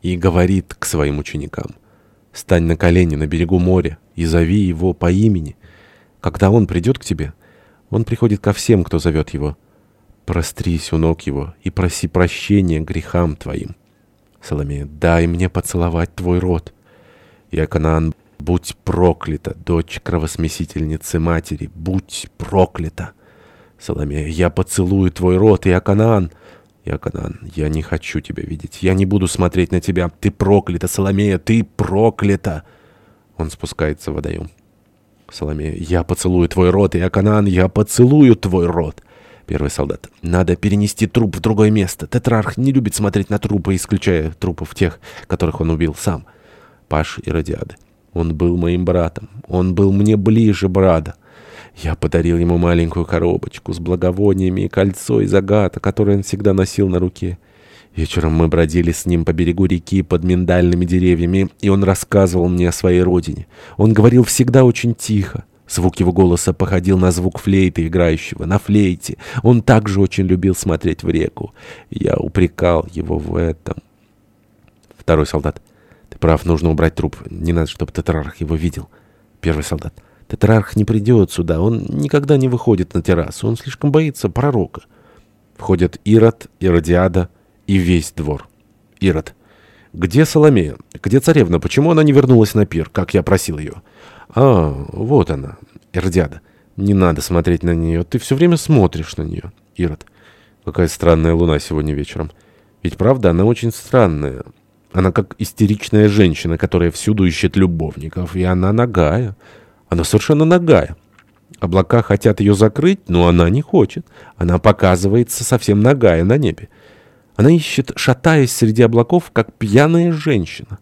и говорит к своим ученикам, «Стань на колени на берегу моря и зови его по имени. Когда он придет к тебе, он приходит ко всем, кто зовет его. Прострись у ног его и проси прощения грехам твоим». Соломея, «Дай мне поцеловать твой рот». Иоканан, «Будь проклята, дочь кровосмесительницы матери, будь проклята». Соломея, «Я поцелую твой рот, Иоканан». Иоканан, я не хочу тебя видеть. Я не буду смотреть на тебя. Ты проклята, Соломея, ты проклята. Он спускается в водоем. Соломея, я поцелую твой рот, Иоканан, я поцелую твой рот. Первый солдат. Надо перенести труп в другое место. Тетрарх не любит смотреть на трупы, исключая трупов тех, которых он убил сам. Паш и Радиады. Он был моим братом. Он был мне ближе брата. Я подарил ему маленькую коробочку с благовониями и кольцо из агата, которое он всегда носил на руке. Вечером мы бродили с ним по берегу реки под миндальными деревьями, и он рассказывал мне о своей родине. Он говорил всегда очень тихо. Звук его голоса походил на звук флейты играющего, на флейте. Он также очень любил смотреть в реку. Я упрекал его в этом. Второй солдат. Ты прав, нужно убрать труп. Не надо, чтобы Тетрарх его видел. Первый солдат. Тетрарх не придет сюда, он никогда не выходит на террасу, он слишком боится пророка. Входят Ирод, Иродиада и весь двор. Ирод. «Где Соломея? Где царевна? Почему она не вернулась на пир, как я просил ее?» «А, вот она, Иродиада. Не надо смотреть на нее, ты все время смотришь на нее». Ирод. «Какая странная луна сегодня вечером. Ведь правда, она очень странная. Она как истеричная женщина, которая всюду ищет любовников, и она нагая». Она совершенно нагая. Облака хотят ее закрыть, но она не хочет. Она показывается совсем нагая на небе. Она ищет, шатаясь среди облаков, как пьяная женщина.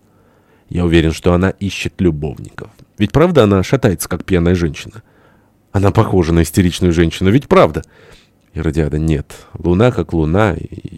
Я уверен, что она ищет любовников. Ведь правда она шатается, как пьяная женщина? Она похожа на истеричную женщину, ведь правда? Иродиада, нет. Луна как луна, и